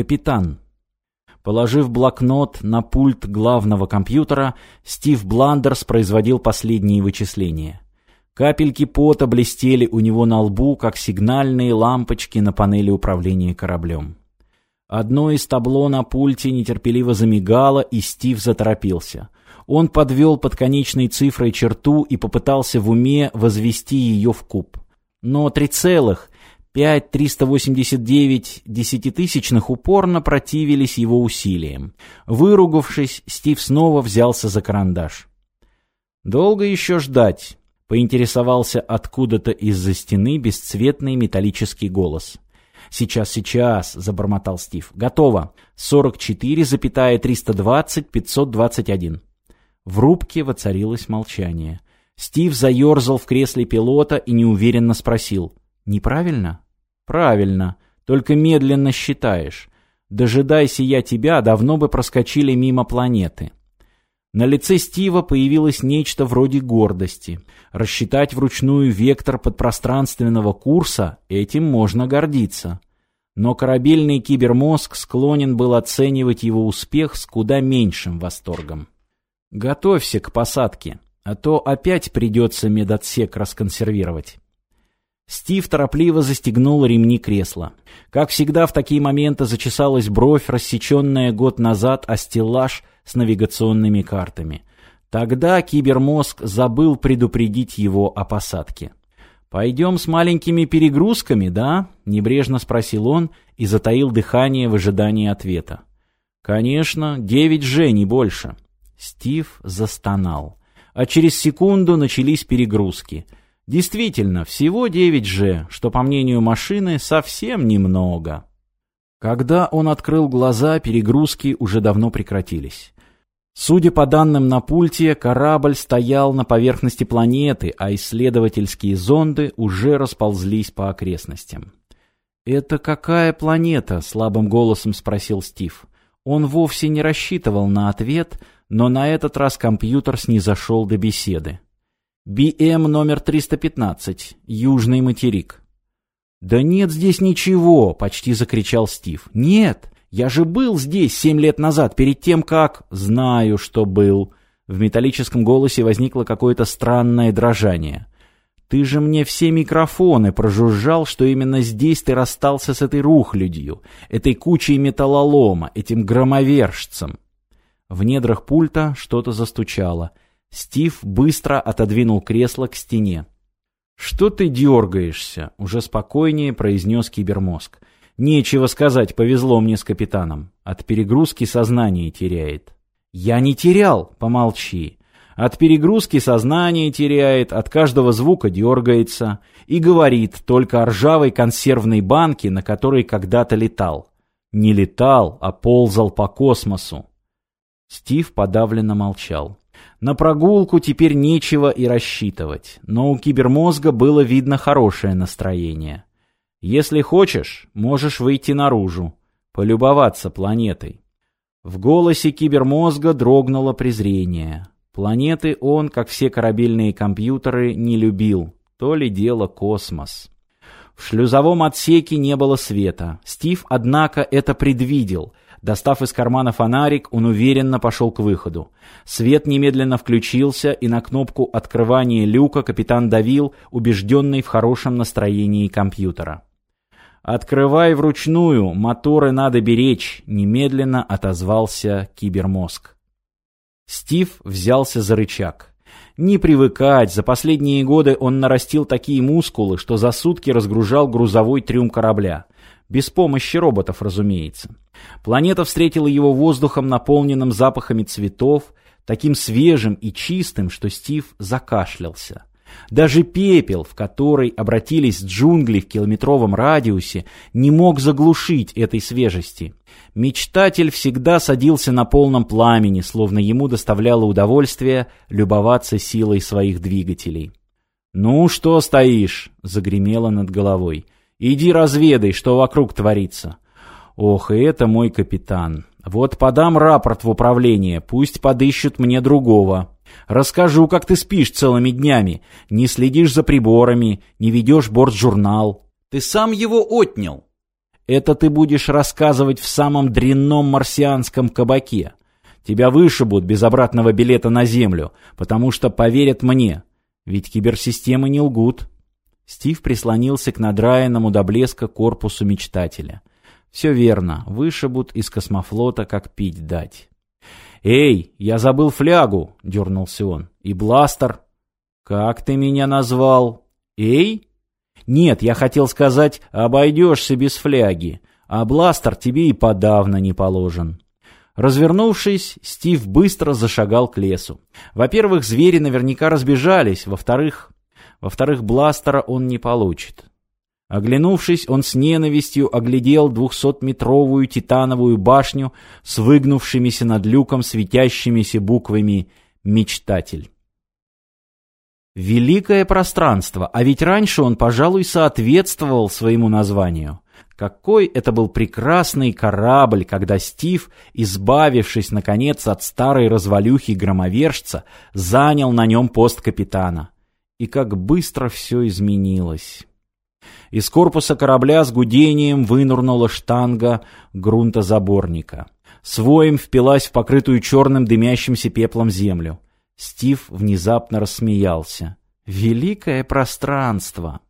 «Капитан». Положив блокнот на пульт главного компьютера, Стив Бландерс производил последние вычисления. Капельки пота блестели у него на лбу, как сигнальные лампочки на панели управления кораблем. Одно из табло на пульте нетерпеливо замигало, и Стив заторопился. Он подвел под конечной цифрой черту и попытался в уме возвести ее в куб. Но три целых 5-389 десятитысячных упорно противились его усилиям. Выругавшись, Стив снова взялся за карандаш. «Долго еще ждать?» — поинтересовался откуда-то из-за стены бесцветный металлический голос. «Сейчас, сейчас», — забормотал Стив. «Готово. 44,320-521». В рубке воцарилось молчание. Стив заерзал в кресле пилота и неуверенно спросил. Неправильно? Правильно. Только медленно считаешь. Дожидайся я тебя, давно бы проскочили мимо планеты. На лице Стива появилось нечто вроде гордости. Рассчитать вручную вектор подпространственного курса — этим можно гордиться. Но корабельный кибермозг склонен был оценивать его успех с куда меньшим восторгом. «Готовься к посадке, а то опять придется медотсек расконсервировать». Стив торопливо застегнул ремни кресла. Как всегда в такие моменты зачесалась бровь, рассеченная год назад о стеллаж с навигационными картами. Тогда кибермозг забыл предупредить его о посадке. «Пойдем с маленькими перегрузками, да?» — небрежно спросил он и затаил дыхание в ожидании ответа. «Конечно, девять же, не больше». Стив застонал. А через секунду начались перегрузки — Действительно, всего 9G, что, по мнению машины, совсем немного. Когда он открыл глаза, перегрузки уже давно прекратились. Судя по данным на пульте, корабль стоял на поверхности планеты, а исследовательские зонды уже расползлись по окрестностям. «Это какая планета?» — слабым голосом спросил Стив. Он вовсе не рассчитывал на ответ, но на этот раз компьютер снизошел до беседы. БМ номер 315, Южный материк. «Да нет здесь ничего!» — почти закричал Стив. «Нет! Я же был здесь семь лет назад, перед тем, как...» «Знаю, что был». В металлическом голосе возникло какое-то странное дрожание. «Ты же мне все микрофоны прожужжал, что именно здесь ты расстался с этой рухлядью, этой кучей металлолома, этим громовержцем». В недрах пульта что-то застучало — Стив быстро отодвинул кресло к стене. «Что ты дергаешься?» — уже спокойнее произнес кибермозг. «Нечего сказать, повезло мне с капитаном. От перегрузки сознание теряет». «Я не терял!» — помолчи. От перегрузки сознание теряет, от каждого звука дергается и говорит только о ржавой консервной банке, на которой когда-то летал. Не летал, а ползал по космосу. Стив подавленно молчал. На прогулку теперь нечего и рассчитывать, но у кибермозга было видно хорошее настроение. Если хочешь, можешь выйти наружу, полюбоваться планетой. В голосе кибермозга дрогнуло презрение. Планеты он, как все корабельные компьютеры, не любил, то ли дело космос. В шлюзовом отсеке не было света. Стив, однако, это предвидел — Достав из кармана фонарик, он уверенно пошел к выходу. Свет немедленно включился, и на кнопку открывания люка капитан давил, убежденный в хорошем настроении компьютера. «Открывай вручную, моторы надо беречь», — немедленно отозвался кибермозг. Стив взялся за рычаг. Не привыкать, за последние годы он нарастил такие мускулы, что за сутки разгружал грузовой трюм корабля. Без помощи роботов, разумеется. Планета встретила его воздухом, наполненным запахами цветов, таким свежим и чистым, что Стив закашлялся. Даже пепел, в который обратились джунгли в километровом радиусе, не мог заглушить этой свежести. Мечтатель всегда садился на полном пламени, словно ему доставляло удовольствие любоваться силой своих двигателей. «Ну, что стоишь?» — загремело над головой. Иди разведай, что вокруг творится. Ох, и это мой капитан. Вот подам рапорт в управление, пусть подыщут мне другого. Расскажу, как ты спишь целыми днями, не следишь за приборами, не ведешь бортжурнал. Ты сам его отнял. Это ты будешь рассказывать в самом дрянном марсианском кабаке. Тебя вышибут без обратного билета на Землю, потому что поверят мне. Ведь киберсистемы не лгут. Стив прислонился к надраенному до блеска корпусу мечтателя. Все верно, вышибут из космофлота, как пить дать. «Эй, я забыл флягу!» — дернулся он. «И бластер!» «Как ты меня назвал?» «Эй?» «Нет, я хотел сказать, обойдешься без фляги, а бластер тебе и подавно не положен». Развернувшись, Стив быстро зашагал к лесу. Во-первых, звери наверняка разбежались, во-вторых... Во-вторых, бластера он не получит. Оглянувшись, он с ненавистью оглядел двухсотметровую титановую башню с выгнувшимися над люком светящимися буквами «Мечтатель». Великое пространство, а ведь раньше он, пожалуй, соответствовал своему названию. Какой это был прекрасный корабль, когда Стив, избавившись, наконец, от старой развалюхи-громовержца, занял на нем пост капитана. И как быстро все изменилось. Из корпуса корабля с гудением вынурнула штанга грунтозаборника. Своим впилась в покрытую черным дымящимся пеплом землю. Стив внезапно рассмеялся. «Великое пространство!»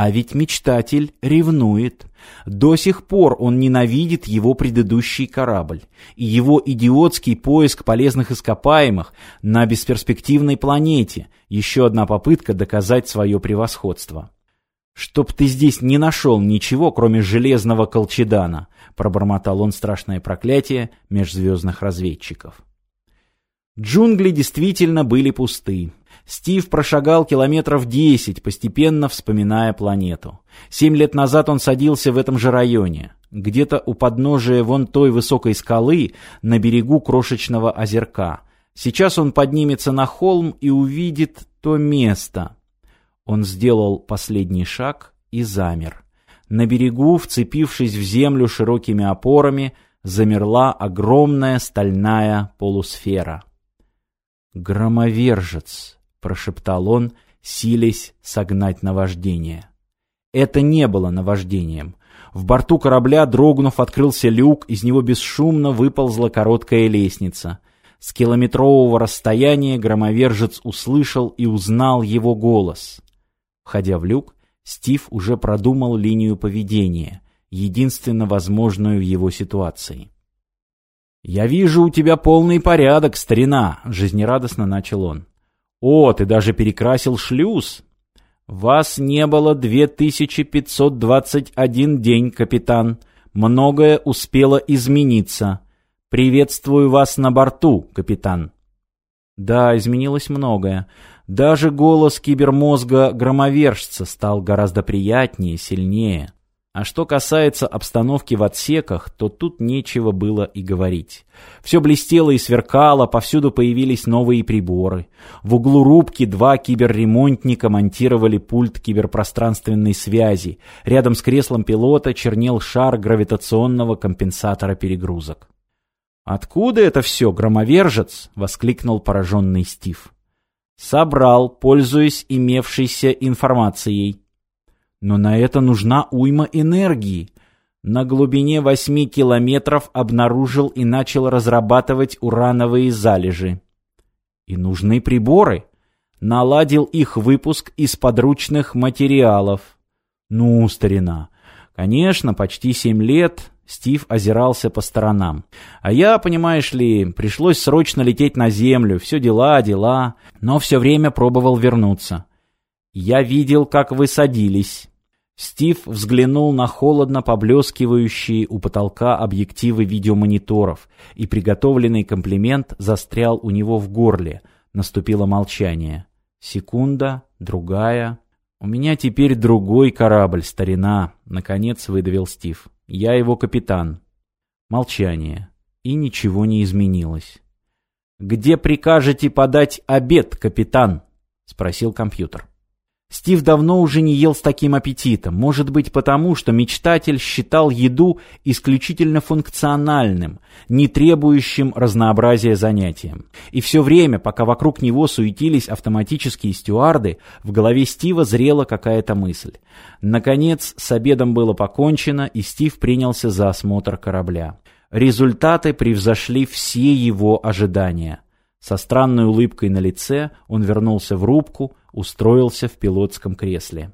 А ведь мечтатель ревнует. До сих пор он ненавидит его предыдущий корабль. И его идиотский поиск полезных ископаемых на бесперспективной планете. Еще одна попытка доказать свое превосходство. «Чтоб ты здесь не нашел ничего, кроме железного колчедана», пробормотал он страшное проклятие межзвездных разведчиков. Джунгли действительно были пусты. Стив прошагал километров десять, постепенно вспоминая планету. Семь лет назад он садился в этом же районе. Где-то у подножия вон той высокой скалы на берегу крошечного озерка. Сейчас он поднимется на холм и увидит то место, он сделал последний шаг и замер. На берегу, вцепившись в землю широкими опорами, замерла огромная стальная полусфера. «Громовержец», — прошептал он, силясь согнать наваждение. Это не было наваждением. В борту корабля, дрогнув, открылся люк, из него бесшумно выползла короткая лестница. С километрового расстояния громовержец услышал и узнал его голос. Входя в люк, Стив уже продумал линию поведения, единственно возможную в его ситуации. «Я вижу у тебя полный порядок, старина», — жизнерадостно начал он. «О, ты даже перекрасил шлюз!» «Вас не было 2521 день, капитан. Многое успело измениться. Приветствую вас на борту, капитан». Да, изменилось многое. Даже голос кибермозга громовержца стал гораздо приятнее, сильнее. А что касается обстановки в отсеках, то тут нечего было и говорить. Все блестело и сверкало, повсюду появились новые приборы. В углу рубки два киберремонтника монтировали пульт киберпространственной связи. Рядом с креслом пилота чернел шар гравитационного компенсатора перегрузок. «Откуда это все, громовержец?» — воскликнул пораженный Стив собрал, пользуясь имевшейся информацией. Но на это нужна уйма энергии. На глубине восьми километров обнаружил и начал разрабатывать урановые залежи. И нужны приборы. Наладил их выпуск из подручных материалов. Ну, старина, конечно, почти семь лет Стив озирался по сторонам. А я, понимаешь ли, пришлось срочно лететь на землю, все дела, дела, но все время пробовал вернуться. Я видел, как вы садились. Стив взглянул на холодно поблескивающие у потолка объективы видеомониторов, и приготовленный комплимент застрял у него в горле. Наступило молчание. Секунда, другая. «У меня теперь другой корабль, старина», — наконец выдавил Стив. Я его капитан. Молчание. И ничего не изменилось. «Где прикажете подать обед, капитан?» — спросил компьютер. Стив давно уже не ел с таким аппетитом, может быть потому, что мечтатель считал еду исключительно функциональным, не требующим разнообразия занятием. И все время, пока вокруг него суетились автоматические стюарды, в голове Стива зрела какая-то мысль. Наконец, с обедом было покончено, и Стив принялся за осмотр корабля. Результаты превзошли все его ожидания. Со странной улыбкой на лице он вернулся в рубку, устроился в пилотском кресле.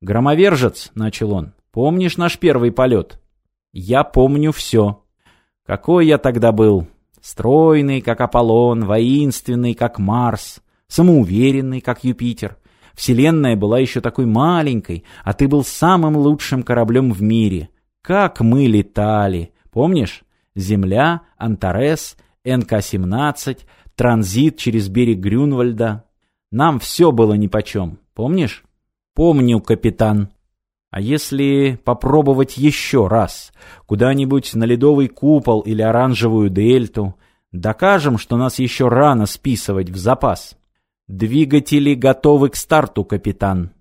«Громовержец», — начал он, — «помнишь наш первый полет?» «Я помню все. Какой я тогда был? Стройный, как Аполлон, воинственный, как Марс, самоуверенный, как Юпитер. Вселенная была еще такой маленькой, а ты был самым лучшим кораблем в мире. Как мы летали! Помнишь? Земля, Антарес, НК-17, транзит через берег Грюнвальда. Нам все было нипочем, помнишь? Помню, капитан. А если попробовать еще раз? Куда-нибудь на ледовый купол или оранжевую дельту? Докажем, что нас еще рано списывать в запас. Двигатели готовы к старту, капитан.